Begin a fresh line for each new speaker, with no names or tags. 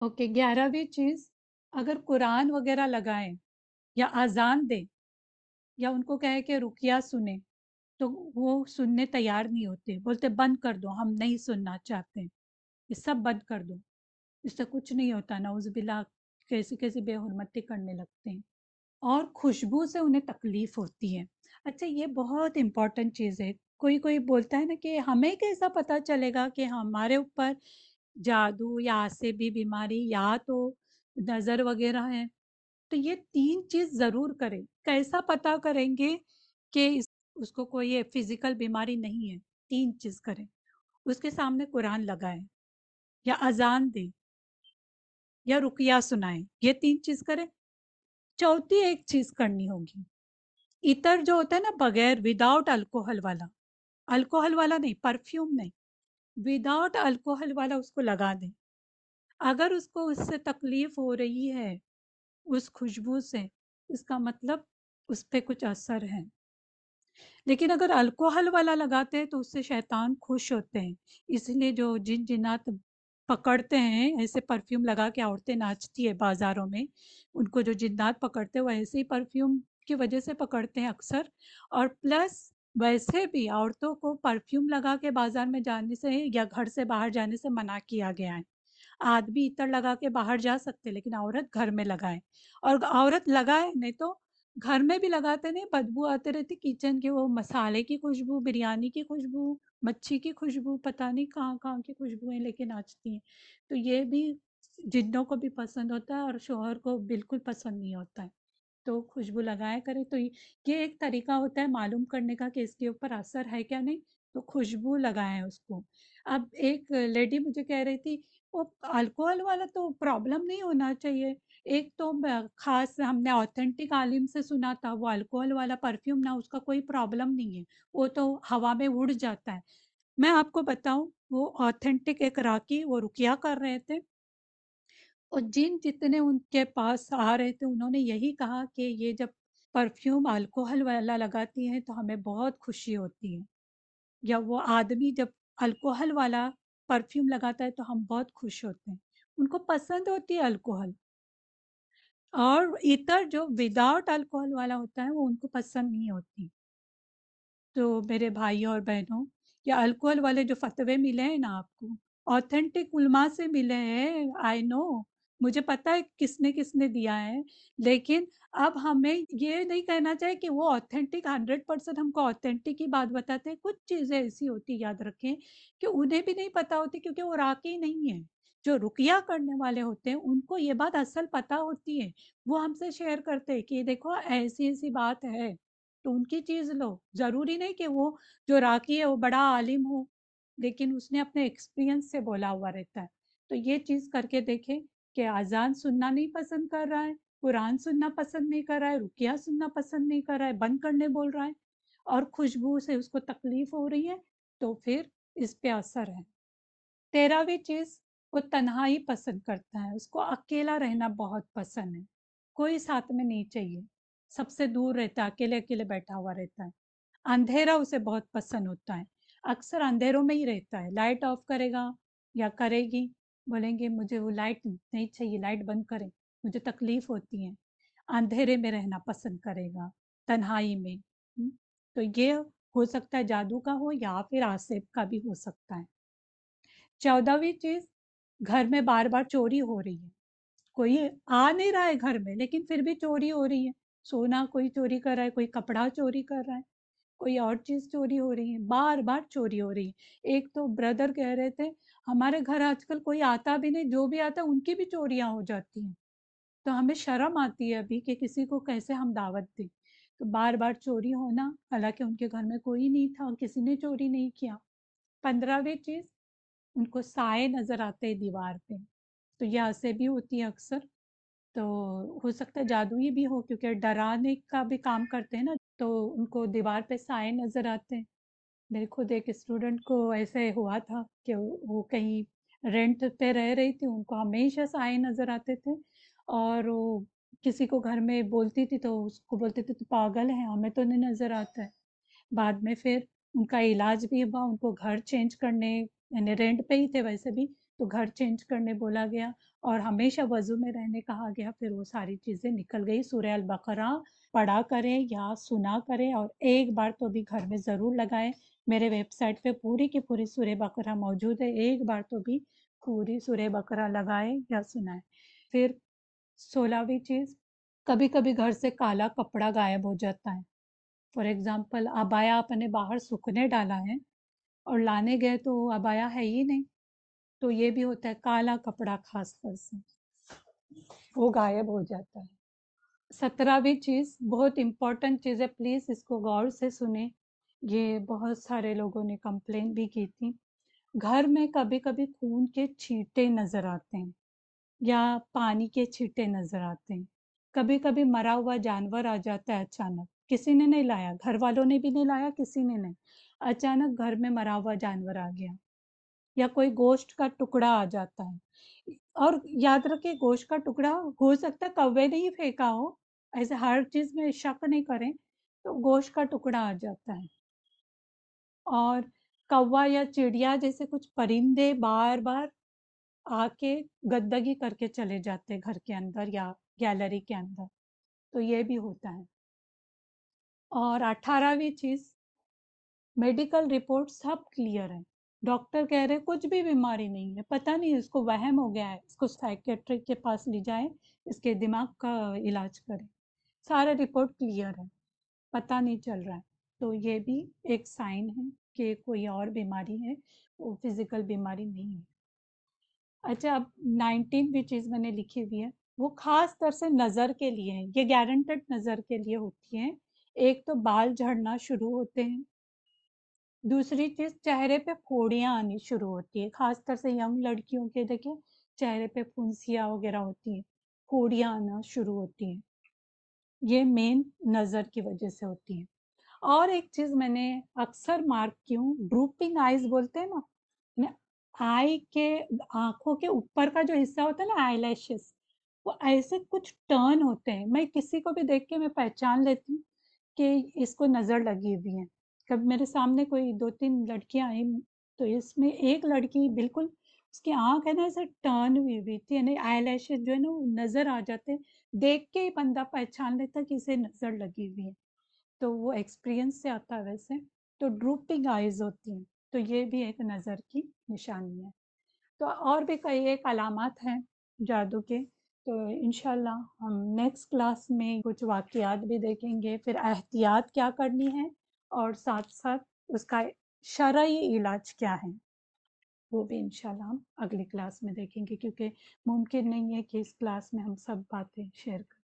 Okay گیارہویں چیز اگر قرآن وغیرہ لگائیں یا اذان دیں یا ان کو کہے کہ رکیا سنیں، تو وہ سننے تیار نہیں ہوتے، بولتے بند کر دو، ہم نہیں سننا چاہتے، یہ سب بند کر دو، اس سے کچھ نہیں ہوتا نوز بلا کیسی کیسی بے حرمتی کرنے لگتے ہیں۔ اور خوشبو سے انہیں تکلیف ہوتی ہے۔ اچھا یہ بہت امپورٹنٹ چیز ہے۔ کوئی کوئی بولتا ہے نا کہ ہمیں کیسا پتا چلے گا کہ ہمارے اوپر جادو یا سے بھی بیماری یا تو نظر وغیرہ ہے تو یہ تین چیز ضرور کریں کیسا پتا کریں گے کہ اس اس کو کوئی فزیکل بیماری نہیں ہے تین چیز کریں اس کے سامنے قرآن لگائیں یا اذان دیں یا رکیا سنائیں یہ تین چیز کریں چوتھی ایک چیز کرنی ہوگی عطر جو ہوتا ہے نا بغیر وداؤٹ الکوہل والا الکوہل والا نہیں پرفیوم نہیں وداؤٹ الکوہل والا اس کو لگا دیں۔ اگر اس کو اس سے تکلیف ہو رہی ہے، اس خوشبو سے، اس کا مطلب اس پہ کچھ اثر ہے۔ لیکن اگر الکوہل والا لگاتے ہیں تو اس سے شیطان خوش ہوتے ہیں۔ اس لیے جو جن جنات پکڑتے ہیں، ایسے پرفیوم لگا کے عورتیں ناچتی ہے بازاروں میں، ان کو جو جنات پکڑتے ہیں، وہ ایسے ہی پرفیوم کی وجہ سے پکڑتے ہیں اکثر۔ اور پلس ویسے بھی عورتوں کو پرفیوم لگا کے بازار میں جانے سے یا گھر سے باہر جانے سے منع کیا گیا ہے آدمی عطر لگا کے باہر جا سکتے لیکن عورت گھر میں لگائے اور عورت لگائے نہیں تو گھر میں بھی لگاتے نہیں بدبو آتے رہتی کچن کے وہ مسالے کی خوشبو بریانی کی خوشبو مچھی کی خوشبو پتہ نہیں کہاں کہاں کی خوشبوئیں لے کے ناچتی ہیں تو یہ بھی جنوں کو بھی پسند ہوتا ہے اور شوہر کو بالکل پسند نہیں ہوتا ہے تو خوشبو لگایا کرے تو یہ ایک طریقہ ہوتا ہے معلوم کرنے کا کہ اس کے اوپر اثر ہے کیا نہیں، تو خوشبو لگائیں اس کو۔ اب ایک لیڈی مجھے کہہ رہی تھی، وہ الکوہل والا تو پرابلم نہیں ہونا چاہیے۔ ایک تو خاص ہم نے آتھینٹک عالم سے سنا تھا، وہ الکوہل والا پرفیوم نہ اس کا کوئی پرابلم نہیں ہے، وہ تو ہوا میں اڑ جاتا ہے۔ میں آپ کو بتاؤں، وہ آتھینٹک ایک راکی وہ رکیا کر رہے تھے۔ اور جن جتنے ان کے پاس آ رہے تھے، انہوں نے یہی کہا کہ یہ جب پرفیوم الکوہل والا لگاتی ہیں تو ہمیں بہت خوشی ہوتی ہے۔ یا وہ آدمی جب الکوہل والا پرفیوم لگاتا ہے تو ہم بہت خوش ہوتے ہیں۔ ان کو پسند ہوتی ہے الکوہل اور عطر جو وداؤٹ الکوہل والا ہوتا ہے، وہ ان کو پسند نہیں ہوتی۔ تو میرے بھائی اور بہنوں یا الکوہل والے جو فتوے ملے ہیں نا آپ کو آتھینٹک علماء سے ملے ہیں آئی نو مجھے پتا ہے کس نے کس نے دیا ہے، لیکن اب ہمیں یہ نہیں کہنا چاہیے کہ وہ آتھینٹک ہنڈریڈ پرسینٹ ہم کو آتھینٹک ہی بات بتاتے ہیں۔ کچھ چیزیں ایسی ہوتی، یاد رکھیں کہ انہیں بھی نہیں پتا ہوتی کیونکہ وہ راکی نہیں ہے جو رکیا کرنے والے ہوتے ہیں، ان کو یہ بات اصل پتا ہوتی ہے، وہ ہم سے شیئر کرتے ہیں کہ دیکھو ایسی ایسی بات ہے۔ تو ان کی چیز لو۔ ضروری نہیں کہ وہ جو راکی ہے، وہ بڑا عالم ہو، لیکن اس نے اپنے ایکسپیرینس سے بولا ہوا رہتا ہے۔ تو یہ چیز کر کے دیکھیں۔ کہ آزان سننا نہیں پسند کر رہا ہے قرآن سننا پسند نہیں کر رہا ہے رکیا سننا پسند نہیں کر رہا ہے بند کرنے بول رہا ہے اور خوشبو سے اس کو تکلیف ہو رہی ہے تو پھر اس پہ اثر ہے تیرہویں چیز وہ تنہائی پسند کرتا ہے اس کو اکیلا رہنا بہت پسند ہے کوئی ساتھ میں نہیں چاہیے سب سے دور رہتا ہے اکیلے اکیلے بیٹھا ہوا رہتا ہے اندھیرا اسے بہت پسند ہوتا ہے اکثر اندھیروں میں ہی رہتا ہے لائٹ آف کرے گا یا کرے گی بولیں گے، مجھے وہ لائٹ نہیں چاہیے، لائٹ بند کرے مجھے تکلیف ہوتی ہے، اندھیرے میں رہنا پسند کرے گا، تنہائی میں۔ تو یہ ہو سکتا ہے جادو کا ہو یا پھر آصف کا بھی ہو سکتا ہے۔ چودہویں چیز، گھر میں بار بار چوری ہو رہی ہے۔ کوئی آ نہیں رہا ہے گھر میں، لیکن پھر بھی چوری ہو رہی ہے۔ سونا کوئی چوری کر رہا ہے، کوئی کپڑا چوری کر رہا ہے۔ کوئی اور چیز چوری ہو رہی ہے، بار بار چوری ہو رہی ہے۔ ایک تو بردر کہہ رہے تھے، ہمارے گھر آج کل کوئی آتا بھی نہیں، جو بھی آتا ہے، ان کی بھی چوریاں ہو جاتی ہیں۔ تو ہمیں شرم آتی ہے ابھی کہ کسی کو کیسے ہم دعوت دیں۔ تو بار بار چوری ہونا، حالانکہ ان کے گھر میں کوئی نہیں تھا، کسی نے چوری نہیں کیا۔ پندرہویں چیز، ان کو سائے نظر آتے دیوار پہ۔ تو یہ ایسے بھی ہوتی ہے اکثر۔ تو ہو سکتا ہے جادوئی بھی ہو، کیونکہ ڈرانے کا بھی کام کرتے ہیں نا تو ان کو دیوار پہ سائے نظر آتے ہیں۔ میرے خود ایک اسٹوڈنٹ کو ایسے ہوا تھا کہ وہ کہیں رینٹ پہ رہ رہی تھی، ان کو ہمیشہ سائے نظر آتے تھے اور وہ کسی کو گھر میں بولتی تھی تو اس کو بولتے تھے، تو پاگل ہے ہمیں تو نہیں نظر آتا ہے۔ بعد میں پھر ان کا علاج بھی ہوا، ان کو گھر چینج کرنے یعنی رینٹ پہ ہی تھے ویسے بھی، تو گھر چینج کرنے بولا گیا۔ اور ہمیشہ وضو میں رہنے کہا گیا، پھر وہ ساری چیزیں نکل گئی سورہ البقرہ پڑھا کریں یا سنا کریں اور ایک بار تو بھی گھر میں ضرور لگائیں۔ میرے ویب سائٹ پہ پوری کی پوری سورہ بقرہ موجود ہے۔ ایک بار تو بھی پوری سورہ بقرہ لگائیں یا سنائیں۔ پھر سولہویں چیز، کبھی کبھی گھر سے کالا کپڑا غائب ہو جاتا ہے۔ فار ایگزامپل، ابایا اپنے باہر سکھنے ڈالا ہے اور لانے گئے تو ابایا ہے ہی نہیں۔ تو یہ بھی ہوتا ہے کالا کپڑا خاص طور سے۔ وہ غائب ہو جاتا ہے۔ سترہویں چیز، بہت امپورٹنٹ چیز ہے۔ پلیز اس کو غور سے سنیں۔ یہ بہت سارے لوگوں نے کمپلین بھی کی تھی۔ گھر میں کبھی کبھی خون کے چھیٹے نظر آتے ہیں یا پانی کے چھیٹے نظر آتے ہیں۔ کبھی کبھی مرا ہوا جانور آ جاتا ہے اچانک۔ کسی نے نہیں لایا، گھر والوں نے بھی نہیں لایا، کسی نے نہیں۔ اچانک گھر میں مرا ہوا جانور آ گیا۔ یا کوئی گوشت کا ٹکڑا آ جاتا ہے۔ اور یاد رکھے گوشت کا ٹکڑا ہو سکتا ہے کوے نہیں پھینکا ہو، ایسے ہر چیز میں شک نہیں کریں تو گوشت کا ٹکڑا آ جاتا ہے۔ اور کوا یا چڑیا جیسے کچھ پرندے بار بار آ کے گندگی کر کے چلے جاتے گھر کے اندر یا گیلری کے اندر، تو یہ بھی ہوتا ہے۔ اور اٹھارہویں چیز، میڈیکل رپورٹ سب کلیئر ہے ڈاکٹر کہہ رہے کچھ بھی بیماری نہیں ہے، پتہ نہیں اس کو وہم ہو گیا ہے، اس کو سائکیٹرک کے پاس لے جائیں، اس کے دماغ کا علاج کریں۔ سارا رپورٹ کلیئر ہے، پتہ نہیں چل رہا ہے۔ تو یہ بھی ایک سائن ہے کہ کوئی اور بیماری ہے، وہ فزیکل بیماری نہیں ہے۔ اچھا اب نائنٹین بھی چیز میں نے لکھی ہوئی ہے، وہ خاص طور سے نظر کے لیے ہیں۔ یہ گارنٹڈ نظر کے لیے ہوتی ہیں۔ ایک تو بال جھڑنا شروع ہوتے ہیں دوسری چیز چہرے پہ پھوڑیاں آنی شروع ہوتی ہے خاص طور سے ینگ لڑکیوں کے دیکھیں چہرے پہ پھنسیاں وغیرہ ہوتی ہیں پھوڑیاں آنا شروع ہوتی ہیں یہ مین نظر کی وجہ سے ہوتی ہیں اور ایک چیز میں نے اکثر مارک کیوں ڈروپنگ آئیز بولتے ہیں نا آئی کے آنکھوں کے اوپر کا جو حصہ ہوتا ہے نا آئی لیشز وہ ایسے کچھ ٹرن ہوتے ہیں میں کسی کو بھی دیکھ کے میں پہچان لیتی ہوں کہ اس کو نظر لگی ہوئی ہے کب میرے سامنے کوئی دو تین لڑکیاں آئیں، تو اس میں ایک لڑکی بالکل اس کی آنکھ ہے نا ایسے ٹرن ہوئی ہوئی تھی یعنی آئی لیشز جو ہے نا وہ نظر آ جاتے، دیکھ کے ہی بندہ پہچان لیتا کہ اسے نظر لگی ہوئی ہے۔ تو وہ ایکسپیرئنس سے آتا ہے ویسے۔ تو ڈروپنگ آئیز ہوتی ہیں، تو یہ بھی ایک نظر کی نشانی ہے۔ تو اور بھی کئی ایک علامات ہیں جادو کے۔ تو انشاءاللہ ہم نیکسٹ کلاس میں کچھ واقعات بھی دیکھیں گے۔ پھر احتیاط کیا کرنی ہے؟ اور ساتھ ساتھ اس کا شرعی علاج کیا ہے، وہ بھی انشاءاللہ ہم اگلی کلاس میں دیکھیں گے، کیونکہ ممکن نہیں ہے کہ اس کلاس میں ہم سب باتیں شیئر کریں